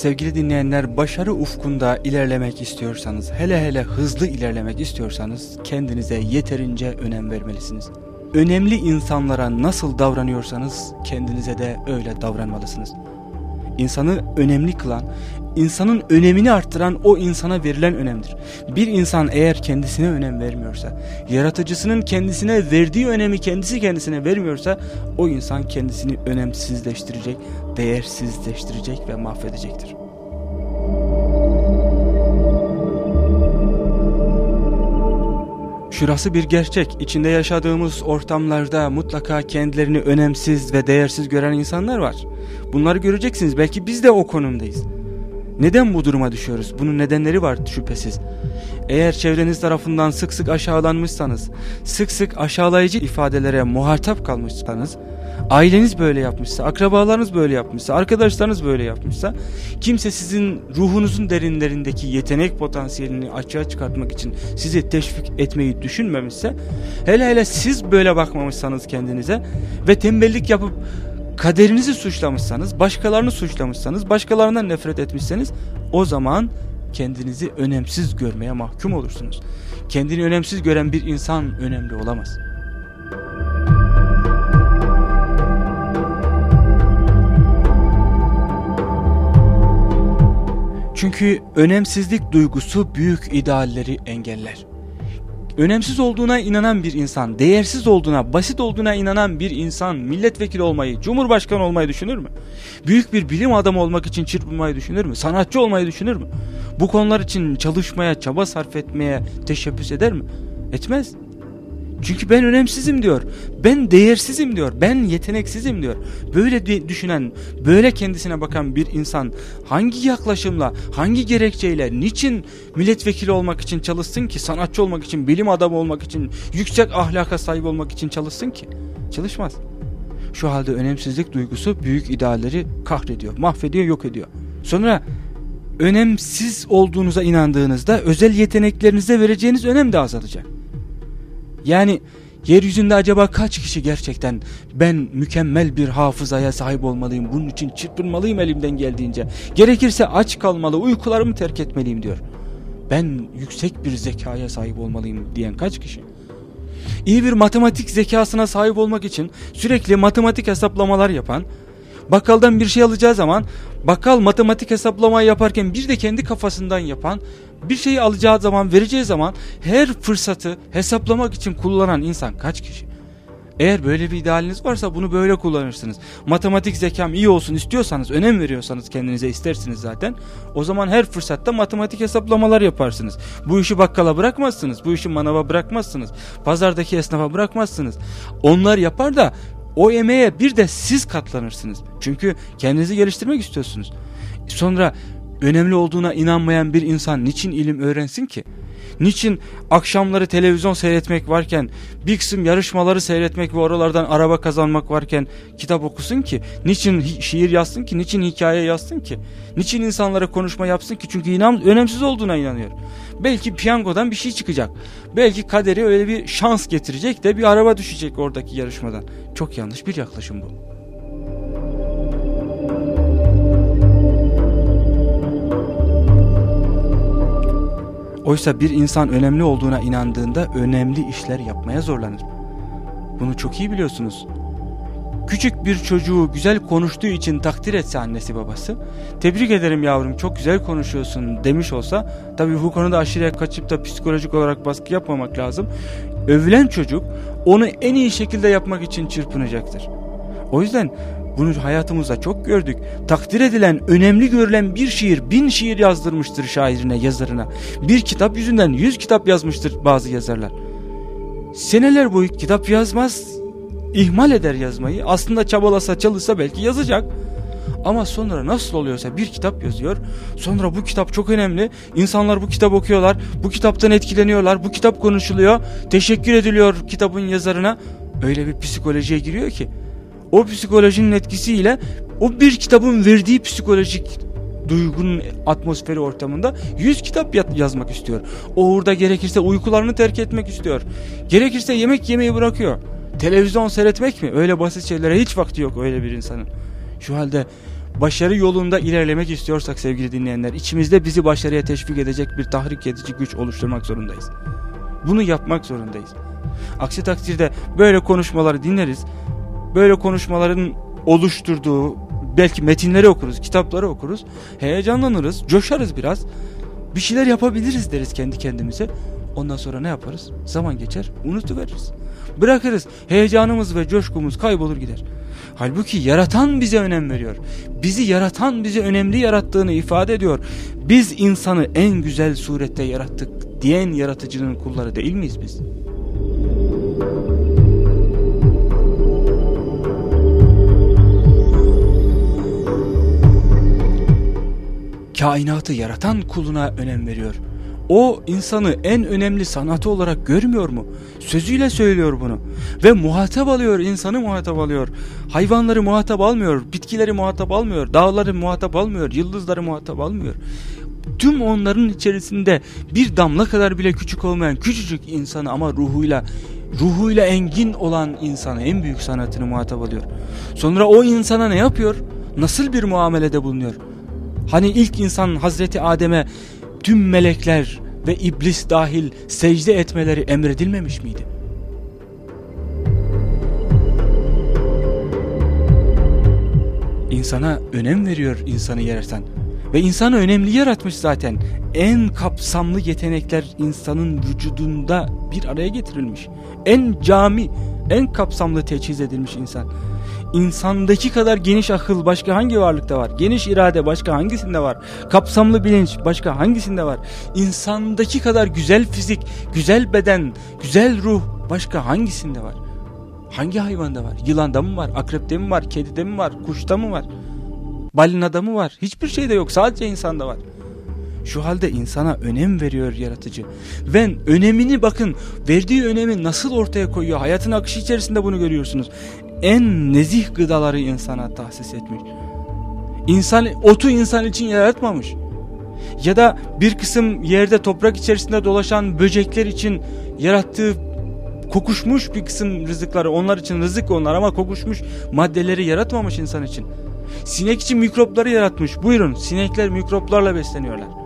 sevgili dinleyenler başarı ufkunda ilerlemek istiyorsanız, hele hele hızlı ilerlemek istiyorsanız kendinize yeterince önem vermelisiniz. Önemli insanlara nasıl davranıyorsanız kendinize de öyle davranmalısınız. İnsanı önemli kılan, insanın önemini arttıran o insana verilen önemdir. Bir insan eğer kendisine önem vermiyorsa, yaratıcısının kendisine verdiği önemi kendisi kendisine vermiyorsa, o insan kendisini önemsizleştirecek, değersizleştirecek ve mahvedecektir. Şurası bir gerçek. İçinde yaşadığımız ortamlarda mutlaka kendilerini önemsiz ve değersiz gören insanlar var. Bunları göreceksiniz. Belki biz de o konumdayız. Neden bu duruma düşüyoruz? Bunun nedenleri var şüphesiz. Eğer çevreniz tarafından sık sık aşağılanmışsanız, sık sık aşağılayıcı ifadelere muhatap kalmışsanız, aileniz böyle yapmışsa, akrabalarınız böyle yapmışsa, arkadaşlarınız böyle yapmışsa, kimse sizin ruhunuzun derinlerindeki yetenek potansiyelini açığa çıkartmak için sizi teşvik etmeyi düşünmemişse, hele hele siz böyle bakmamışsanız kendinize ve tembellik yapıp kaderinizi suçlamışsanız, başkalarını suçlamışsanız, başkalarından nefret etmişseniz o zaman kendinizi önemsiz görmeye mahkum olursunuz. Kendini önemsiz gören bir insan önemli olamaz. Çünkü önemsizlik duygusu büyük idealleri engeller önemsiz olduğuna inanan bir insan, değersiz olduğuna, basit olduğuna inanan bir insan milletvekili olmayı, cumhurbaşkanı olmayı düşünür mü? Büyük bir bilim adamı olmak için çırpınmayı düşünür mü? Sanatçı olmayı düşünür mü? Bu konular için çalışmaya, çaba sarf etmeye teşebbüs eder mi? Etmez. Çünkü ben önemsizim diyor. Ben değersizim diyor. Ben yeteneksizim diyor. Böyle düşünen, böyle kendisine bakan bir insan hangi yaklaşımla, hangi gerekçeyle, niçin milletvekili olmak için çalışsın ki, sanatçı olmak için, bilim adamı olmak için, yüksek ahlaka sahip olmak için çalışsın ki? Çalışmaz. Şu halde önemsizlik duygusu büyük idealleri kahrediyor, mahvediyor, yok ediyor. Sonra önemsiz olduğunuza inandığınızda özel yeteneklerinize vereceğiniz önem de azalacak. Yani yeryüzünde acaba kaç kişi gerçekten ben mükemmel bir hafızaya sahip olmalıyım, bunun için çırpınmalıyım elimden geldiğince. Gerekirse aç kalmalı, uykularımı terk etmeliyim diyor. Ben yüksek bir zekaya sahip olmalıyım diyen kaç kişi? İyi bir matematik zekasına sahip olmak için sürekli matematik hesaplamalar yapan, bakkaldan bir şey alacağı zaman bakkal matematik hesaplamayı yaparken bir de kendi kafasından yapan bir şeyi alacağı zaman vereceği zaman her fırsatı hesaplamak için kullanan insan kaç kişi? Eğer böyle bir idealiniz varsa bunu böyle kullanırsınız. Matematik zekam iyi olsun istiyorsanız, önem veriyorsanız kendinize istersiniz zaten. O zaman her fırsatta matematik hesaplamalar yaparsınız. Bu işi bakkala bırakmazsınız. Bu işi manava bırakmazsınız. Pazardaki esnafa bırakmazsınız. Onlar yapar da o emeğe bir de siz katlanırsınız. Çünkü kendinizi geliştirmek istiyorsunuz. Sonra önemli olduğuna inanmayan bir insan niçin ilim öğrensin ki? Niçin akşamları televizyon seyretmek varken, bir kısım yarışmaları seyretmek ve oralardan araba kazanmak varken kitap okusun ki? Niçin şiir yazsın ki? Niçin hikaye yazsın ki? Niçin insanlara konuşma yapsın ki? Çünkü inan, önemsiz olduğuna inanıyor. Belki piyangodan bir şey çıkacak. Belki kaderi öyle bir şans getirecek de bir araba düşecek oradaki yarışmadan. Çok yanlış bir yaklaşım bu. Oysa bir insan önemli olduğuna inandığında önemli işler yapmaya zorlanır. Bunu çok iyi biliyorsunuz. Küçük bir çocuğu güzel konuştuğu için takdir etse annesi babası, tebrik ederim yavrum çok güzel konuşuyorsun demiş olsa, tabi bu konuda aşırıya kaçıp da psikolojik olarak baskı yapmamak lazım. Övülen çocuk onu en iyi şekilde yapmak için çırpınacaktır. O yüzden bunu hayatımızda çok gördük. Takdir edilen, önemli görülen bir şiir bin şiir yazdırmıştır şairine, yazarına. Bir kitap yüzünden yüz kitap yazmıştır bazı yazarlar. Seneler boyu kitap yazmaz, ihmal eder yazmayı. Aslında çabalasa çalışsa belki yazacak. Ama sonra nasıl oluyorsa bir kitap yazıyor. Sonra bu kitap çok önemli. İnsanlar bu kitap okuyorlar. Bu kitaptan etkileniyorlar. Bu kitap konuşuluyor. Teşekkür ediliyor kitabın yazarına. Öyle bir psikolojiye giriyor ki o psikolojinin etkisiyle o bir kitabın verdiği psikolojik duygunun atmosferi ortamında 100 kitap yazmak istiyor. O uğurda gerekirse uykularını terk etmek istiyor. Gerekirse yemek yemeyi bırakıyor. Televizyon seyretmek mi? Öyle basit şeylere hiç vakti yok öyle bir insanın. Şu halde başarı yolunda ilerlemek istiyorsak sevgili dinleyenler içimizde bizi başarıya teşvik edecek bir tahrik edici güç oluşturmak zorundayız. Bunu yapmak zorundayız. Aksi takdirde böyle konuşmaları dinleriz. Böyle konuşmaların oluşturduğu belki metinleri okuruz, kitapları okuruz. Heyecanlanırız, coşarız biraz. Bir şeyler yapabiliriz deriz kendi kendimize. Ondan sonra ne yaparız? Zaman geçer, unutuveririz. Bırakırız. Heyecanımız ve coşkumuz kaybolur gider. Halbuki yaratan bize önem veriyor. Bizi yaratan bizi önemli yarattığını ifade ediyor. Biz insanı en güzel surette yarattık diyen yaratıcının kulları değil miyiz biz? Kainatı yaratan kuluna önem veriyor. O insanı en önemli sanatı olarak görmüyor mu? Sözüyle söylüyor bunu. Ve muhatap alıyor, insanı muhatap alıyor. Hayvanları muhatap almıyor, bitkileri muhatap almıyor, dağları muhatap almıyor, yıldızları muhatap almıyor. Tüm onların içerisinde bir damla kadar bile küçük olmayan küçücük insanı ama ruhuyla ruhuyla engin olan insanı en büyük sanatını muhatap alıyor. Sonra o insana ne yapıyor? Nasıl bir muamelede bulunuyor? Hani ilk insan Hazreti Adem'e tüm melekler ve iblis dahil secde etmeleri emredilmemiş miydi? İnsana önem veriyor insanı yaratan. Ve insanı önemli yaratmış zaten. En kapsamlı yetenekler insanın vücudunda bir araya getirilmiş. En cami, en kapsamlı teçhiz edilmiş insan. İnsandaki kadar geniş akıl başka hangi varlıkta var? Geniş irade başka hangisinde var? Kapsamlı bilinç başka hangisinde var? İnsandaki kadar güzel fizik, güzel beden, güzel ruh başka hangisinde var? Hangi hayvanda var? Yılanda mı var? Akrepte mi var? Kedide mi var? Kuşta mı var? Balinada mı var? Hiçbir şeyde yok. Sadece insanda var. Şu halde insana önem veriyor yaratıcı. Ve önemini bakın verdiği önemi nasıl ortaya koyuyor. Hayatın akışı içerisinde bunu görüyorsunuz. En nezih gıdaları insana tahsis etmiş. İnsan, otu insan için yaratmamış. Ya da bir kısım yerde toprak içerisinde dolaşan böcekler için yarattığı kokuşmuş bir kısım rızıkları onlar için rızık onlar ama kokuşmuş maddeleri yaratmamış insan için. Sinek için mikropları yaratmış. Buyurun sinekler mikroplarla besleniyorlar.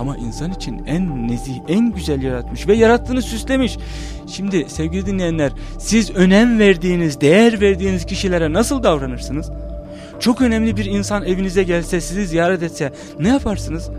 Ama insan için en nezih, en güzel yaratmış ve yarattığını süslemiş. Şimdi sevgili dinleyenler siz önem verdiğiniz, değer verdiğiniz kişilere nasıl davranırsınız? Çok önemli bir insan evinize gelse, sizi ziyaret etse ne yaparsınız?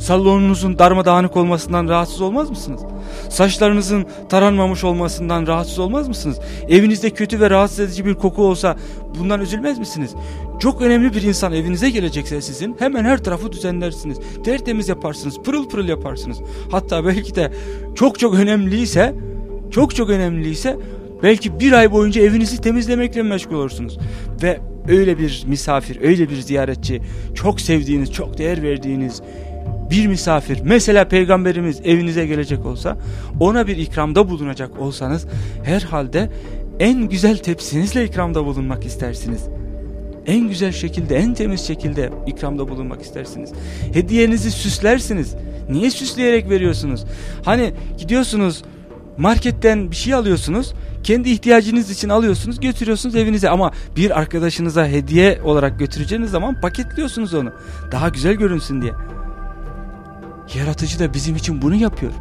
Salonunuzun darmadağınık olmasından rahatsız olmaz mısınız? Saçlarınızın taranmamış olmasından rahatsız olmaz mısınız? Evinizde kötü ve rahatsız edici bir koku olsa bundan üzülmez misiniz? Çok önemli bir insan evinize gelecekse sizin hemen her tarafı düzenlersiniz. Tertemiz yaparsınız, pırıl pırıl yaparsınız. Hatta belki de çok çok önemliyse, çok çok önemliyse belki bir ay boyunca evinizi temizlemekle meşgul olursunuz. Ve öyle bir misafir, öyle bir ziyaretçi, çok sevdiğiniz, çok değer verdiğiniz bir misafir mesela peygamberimiz evinize gelecek olsa ona bir ikramda bulunacak olsanız herhalde en güzel tepsinizle ikramda bulunmak istersiniz. En güzel şekilde en temiz şekilde ikramda bulunmak istersiniz. Hediyenizi süslersiniz. Niye süsleyerek veriyorsunuz? Hani gidiyorsunuz marketten bir şey alıyorsunuz kendi ihtiyacınız için alıyorsunuz götürüyorsunuz evinize ama bir arkadaşınıza hediye olarak götüreceğiniz zaman paketliyorsunuz onu daha güzel görünsün diye. Yaratıcı da bizim için bunu yapıyor.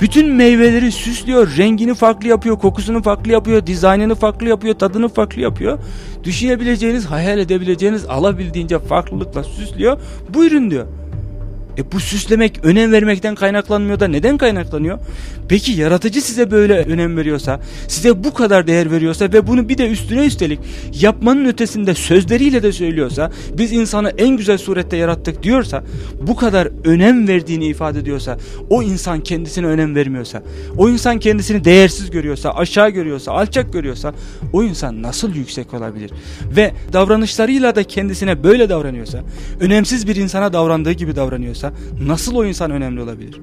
Bütün meyveleri süslüyor, rengini farklı yapıyor, kokusunu farklı yapıyor, dizaynını farklı yapıyor, tadını farklı yapıyor. Düşünebileceğiniz, hayal edebileceğiniz alabildiğince farklılıkla süslüyor. Buyurun diyor. E bu süslemek önem vermekten kaynaklanmıyor da neden kaynaklanıyor? Peki yaratıcı size böyle önem veriyorsa, size bu kadar değer veriyorsa ve bunu bir de üstüne üstelik yapmanın ötesinde sözleriyle de söylüyorsa, biz insanı en güzel surette yarattık diyorsa, bu kadar önem verdiğini ifade ediyorsa, o insan kendisine önem vermiyorsa, o insan kendisini değersiz görüyorsa, aşağı görüyorsa, alçak görüyorsa, o insan nasıl yüksek olabilir? Ve davranışlarıyla da kendisine böyle davranıyorsa, önemsiz bir insana davrandığı gibi davranıyorsa, olsa nasıl o insan önemli olabilir?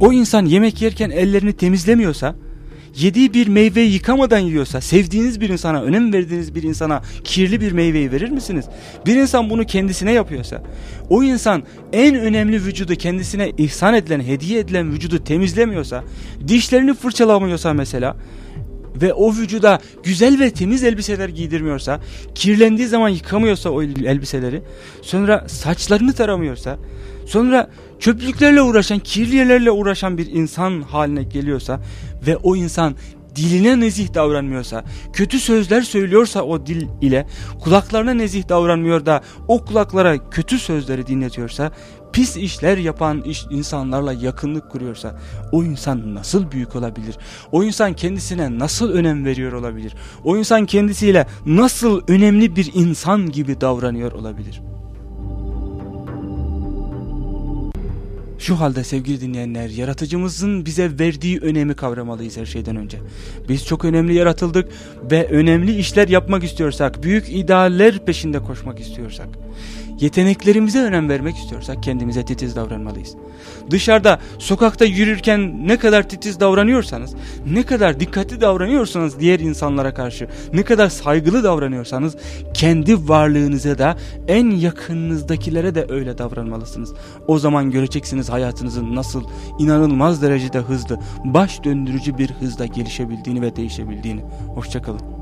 O insan yemek yerken ellerini temizlemiyorsa, yediği bir meyveyi yıkamadan yiyorsa, sevdiğiniz bir insana, önem verdiğiniz bir insana kirli bir meyveyi verir misiniz? Bir insan bunu kendisine yapıyorsa, o insan en önemli vücudu kendisine ihsan edilen, hediye edilen vücudu temizlemiyorsa, dişlerini fırçalamıyorsa mesela, ve o vücuda güzel ve temiz elbiseler giydirmiyorsa, kirlendiği zaman yıkamıyorsa o elbiseleri, sonra saçlarını taramıyorsa, sonra çöplüklerle uğraşan, kirli yerlerle uğraşan bir insan haline geliyorsa ve o insan diline nezih davranmıyorsa, kötü sözler söylüyorsa o dil ile, kulaklarına nezih davranmıyor da o kulaklara kötü sözleri dinletiyorsa, pis işler yapan iş, insanlarla yakınlık kuruyorsa, o insan nasıl büyük olabilir? O insan kendisine nasıl önem veriyor olabilir? O insan kendisiyle nasıl önemli bir insan gibi davranıyor olabilir? Şu halde sevgili dinleyenler yaratıcımızın bize verdiği önemi kavramalıyız her şeyden önce. Biz çok önemli yaratıldık ve önemli işler yapmak istiyorsak, büyük idealler peşinde koşmak istiyorsak, yeteneklerimize önem vermek istiyorsak kendimize titiz davranmalıyız. Dışarıda sokakta yürürken ne kadar titiz davranıyorsanız, ne kadar dikkatli davranıyorsanız diğer insanlara karşı, ne kadar saygılı davranıyorsanız kendi varlığınıza da en yakınınızdakilere de öyle davranmalısınız. O zaman göreceksiniz hayatınızın nasıl inanılmaz derecede hızlı, baş döndürücü bir hızda gelişebildiğini ve değişebildiğini. Hoşçakalın.